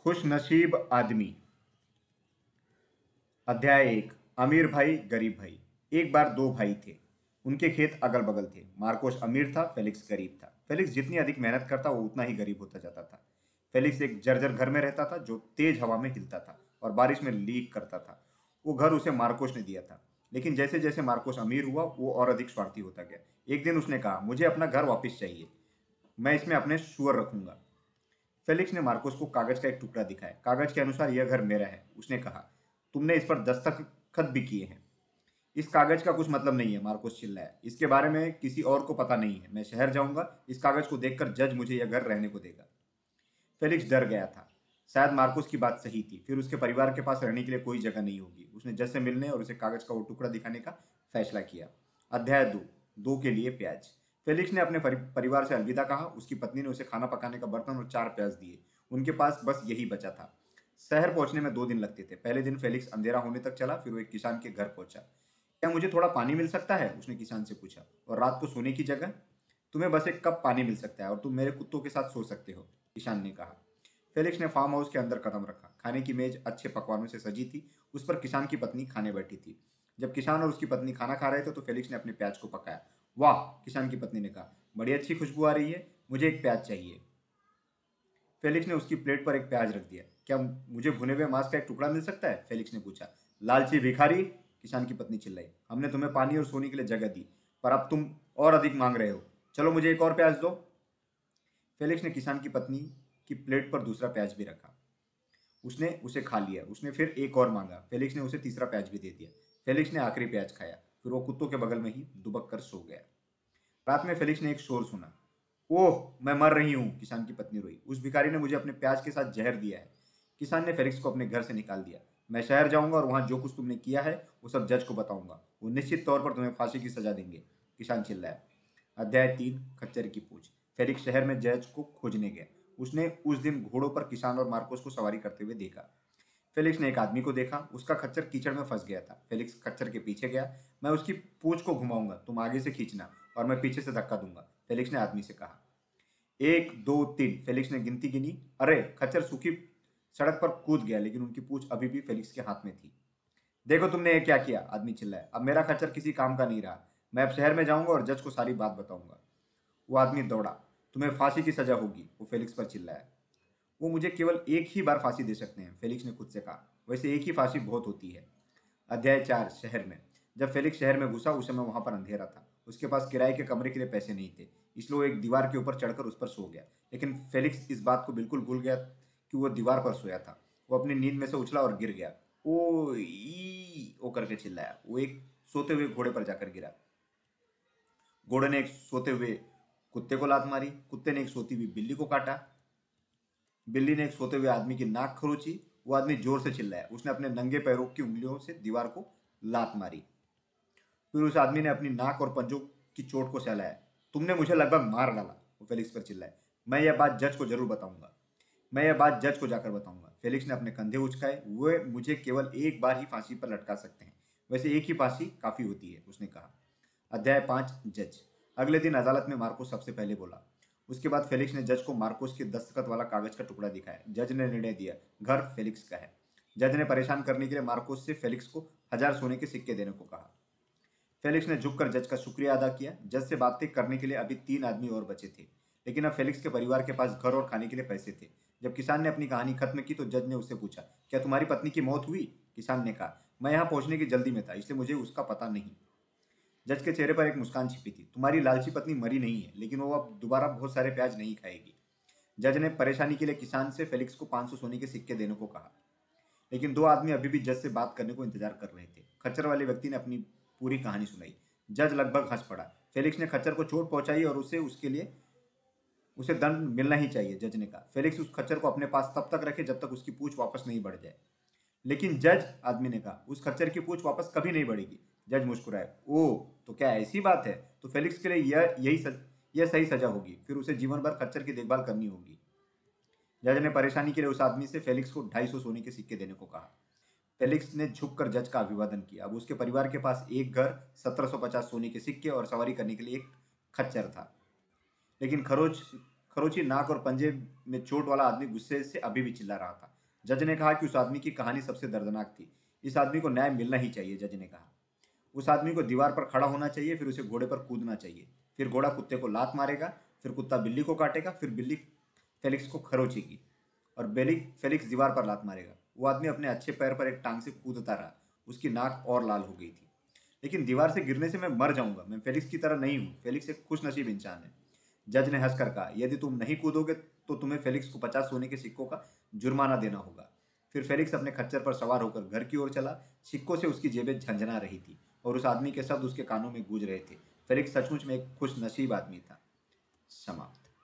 खुश नसीब आदमी। अध्याय एक, अमीर भाई, गरीब भाई। एक बार दो भाई थे। उनके खेत अगल बगल थे। मार्कोस अमीर था, फेलिक्स गरीब था। फेलिक्स जितनी अधिक मेहनत करता, वो उतना ही गरीब होता जाता था। फेलिक्स एक जर्जर घर में रहता था, जो तेज हवा में हिलता था और बारिश में लीक करता था। वो घर उसे मार्कोस ने दिया था। लेकिन जैसे जैसे मार्कोस अमीर हुआ, वो और अधिक स्वार्थी होता गया। एक दिन उसने कहा, मुझे अपना घर वापस चाहिए। मैं इसमें अपने शुअर रखूँगा। फेलिक्स ने मार्कोस को कागज़ का एक टुकड़ा दिखाया। कागज़ के अनुसार यह घर मेरा है, उसने कहा। तुमने इस पर दस्तखत भी किए हैं। इस कागज़ का कुछ मतलब नहीं है, मार्कोस चिल्लाया। इसके बारे में किसी और को पता नहीं है। मैं शहर जाऊँगा, इस कागज़ को देखकर जज मुझे यह घर रहने को देगा। फेलिक्स डर गया था। शायद मार्कोस की बात सही थी। फिर उसके परिवार के पास रहने के लिए कोई जगह नहीं होगी। उसने जज से मिलने और उसे कागज़ का वो टुकड़ा दिखाने का फैसला किया। अध्याय दो। दो के लिए प्याज। फेलिक्स ने अपने परिवार से अलविदा कहा। उसकी पत्नी ने उसे खाना पकाने का बर्तन और चार प्याज दिए। उनके पास बस यही बचा था। शहर पहुँचने में दो दिन लगते थे। पहले दिन फेलिक्स अंधेरा होने तक चला, फिर वो एक किसान के घर पहुँचा। क्या मुझे थोड़ा पानी मिल सकता है? उसने किसान से पूछा। और रात को सोने की जगह? तुम्हें बस एक कप पानी मिल सकता है और तुम मेरे कुत्तों के साथ सो सकते हो, किसान ने कहा। फेलिक्स ने फार्म हाउस के अंदर कदम रखा। खाने की मेज अच्छे पकवानों से सजी थी। उस पर किसान की पत्नी खाने बैठी थी। जब किसान और उसकी पत्नी खाना खा रहे थे तो फेलिक्स ने अपने प्याज को पकाया। वाह, किसान की पत्नी ने कहा, बड़ी अच्छी खुशबू आ रही है, मुझे एक प्याज चाहिए। फेलिक्स ने उसकी प्लेट पर एक प्याज रख दिया। क्या मुझे भुने हुए मांस का एक टुकड़ा मिल सकता है? फेलिक्स ने पूछा। लालची, भिखारी, किसान की पत्नी चिल्लाई। हमने तुम्हें पानी और सोने के लिए जगह दी, पर अब तुम और अधिक मांग रहे हो। चलो मुझे एक और प्याज दो। फेलिक्स ने किसान की पत्नी की प्लेट पर दूसरा प्याज भी रखा। उसने उसे खा लिया। उसने फिर एक और मांगा। फेलिक्स ने उसे तीसरा प्याज भी दे दिया। फेलिक्स ने आखिरी प्याज खाया। फिर वो कुत्तों के बगल में ही दुबक कर सो गया। रात में फेलिक्स ने एक शोर सुना। ओह, मैं मर रही हूँ, किसान की पत्नी रोई। उस भिखारी ने मुझे अपने प्याज के साथ जहर दिया है। किसान ने फेलिक्स को अपने घर से निकाल दिया। मैं शहर जाऊँगा और वहाँ जो कुछ तुमने किया है, वो सब जज को बताऊँगा। वो निश्चित तौर पर तुम्हें फांसी की सजा देंगे। किसान चिल्लाया। अध्याय तीन, खच्चर की पूछ। फेलिक्स शहर में जज को खोजने गया। उसने उस दिन घोड़ों पर किसान और मार्कोस को सवारी करते हुए देखा। फेलिक्स ने एक आदमी को देखा, उसका खच्चर कीचड़ में फंस गया था। फेलिक्स खच्चर के पीछे गया, मैं उसकी पूछ को घुमाऊँगा, तुम आगे से खींचना और मैं पीछे से धक्का दूँगा, फेलिक्स ने आदमी से कहा। एक, दो, तीन, फेलिक्स ने गिनती गिनी। अरे, खच्चर सूखी सड़क पर कूद गया, लेकिन उनकी पूछ अभी भी फेलिक्स के हाथ में थी। देखो तुमने ये क्या किया? आदमी चिल्लाया। अब मेरा खच्चर किसी काम का नहीं रहा। मैं अब शहर में जाऊँगा और जज को सारी बात बताऊँगा। वो आदमी दौड़ा। तुम्हें फांसी की सजा होगी, वो फेलिक्स पर चिल्लाया। वो मुझे केवल एक ही बार फांसी दे सकते हैं, फेलिक्स ने खुद से कहा। वैसे एक ही फांसी बहुत होती है। अध्याय चार, शहर में। जब फेलिक्स शहर में घुसा, उस समय वहाँ पर अंधेरा था। उसके पास किराए के कमरे के लिए पैसे नहीं थे। इसलिए वो एक दीवार के ऊपर चढ़कर उस पर सो गया। लेकिन फेलिक्स इस बात को बिल्कुल भूल गया कि वो दीवार पर सोया था। वो अपनी नींद में से उछला और गिर गया। ओ ई ओ करके चिल्लाया। वो एक सोते हुए घोड़े पर जाकर गिरा। घोड़े ने एक सोते हुए कुत्ते को लात मारी। कुत्ते ने एक सोती हुई बिल्ली को काटा। बिल्ली ने एक सोते हुए आदमी की नाक खरोची। वो आदमी ज़ोर से चिल्लाया। उसने अपने नंगे पैरों की उंगलियों से दीवार को लात मारी। फिर उस आदमी ने अपनी नाक और पंजों की चोट को सहलाया। तुमने मुझे लगभग मार डाला, वो फेलिक्स पर चिल्लाया। मैं यह बात जज को ज़रूर बताऊँगा। मैं यह बात जज को जाकर बताऊँगा। फेलिक्स ने अपने कंधे उचकाए। वे मुझे केवल एक बार ही फांसी पर लटका सकते हैं। वैसे एक ही फांसी काफ़ी होती है, उसने कहा। अध्याय पाँच, जज। अगले दिन अदालत में मार्को सबसे पहले बोला उसके बाद फेलिक्स ने जज को मार्कोस के दस्तखत वाला कागज़ का टुकड़ा दिखाया। जज ने निर्णय दिया, घर फेलिक्स का है। जज ने परेशान करने के लिए मार्कोस से फेलिक्स को हज़ार सोने के सिक्के देने को कहा। फेलिक्स ने झुककर जज का शुक्रिया अदा किया। जज से बातें करने के लिए अभी तीन आदमी और बचे थे। लेकिन अब फेलिक्स के परिवार के पास घर और खाने के लिए पैसे थे। जब किसान ने अपनी कहानी खत्म की तो जज ने उससे पूछा, क्या तुम्हारी पत्नी की मौत हुई? किसान ने कहा, मैं यहाँ पहुँचने की जल्दी में था, इसलिए मुझे उसका पता नहीं। जज के चेहरे पर एक मुस्कान छिपी थी। तुम्हारी लालची पत्नी मरी नहीं है, लेकिन वो अब दोबारा बहुत सारे प्याज नहीं खाएगी। जज ने परेशानी के लिए किसान से फेलिक्स को 500 सोने के सिक्के देने को कहा। लेकिन दो आदमी अभी भी जज से बात करने को इंतज़ार कर रहे थे। खच्चर वाले व्यक्ति ने अपनी पूरी कहानी सुनाई। जज लगभग हंस पड़ा। फेलिक्स ने खच्चर को चोट पहुंचाई और उसे उसके लिए, उसे दंड मिलना ही चाहिए, जज ने कहा। फेलिक्स उस खच्चर को अपने पास तब तक रखे जब तक उसकी पूछ वापस नहीं बढ़ जाए। लेकिन जज, आदमी ने कहा, उस खच्चर की पूछ वापस कभी नहीं बढ़ेगी। जज मुस्कुराए ओ तो क्या ऐसी बात है? तो फेलिक्स के लिए यह यही सज, यह सही सजा होगी फिर उसे जीवन भर खच्चर की देखभाल करनी होगी। जज ने परेशानी के लिए उस आदमी से फेलिक्स को ढाई सौ सोने के सिक्के देने को कहा। फेलिक्स ने झुककर जज का अभिवादन किया। अब उसके परिवार के पास एक घर सत्रह सौ पचास सोने के सिक्के और सवारी करने के लिए एक खच्चर था। लेकिन खरोच खरोची नाक और पंजे में चोट वाला आदमी गुस्से से अभी भी चिल्ला रहा था। जज ने कहा कि उस आदमी की कहानी सबसे दर्दनाक थी। इस आदमी को न्याय मिलना ही चाहिए जज ने कहा। उस आदमी को दीवार पर खड़ा होना चाहिए, फिर उसे घोड़े पर कूदना चाहिए। फिर घोड़ा कुत्ते को लात मारेगा, फिर कुत्ता बिल्ली को काटेगा, फिर बिल्ली फेलिक्स को खरोचेगी और बेली फेलिक्स दीवार पर लात मारेगा। वो आदमी अपने अच्छे पैर पर एक टांग से कूदता रहा। उसकी नाक और लाल हो गई थी। लेकिन दीवार से गिरने से मैं मर जाऊँगा। मैं फेलिक्स की तरह नहीं हूँ। फेलिक्स एक खुश नसीब इंसान है। जज ने हंसकर कहा, यदि तुम नहीं कूदोगे तो तुम्हें फेलिक्स को पचास सोने के सिक्कों का जुर्माना देना होगा। फिर फेलिक्स अपने खच्चर पर सवार होकर घर की ओर चला। सिक्कों से उसकी जेबें झंझना रही थी। और उस आदमी के शब्द उसके कानों में गूंज रहे थे। फेलिक्स सचमुच में एक खुश नसीब आदमी था। समाप्त।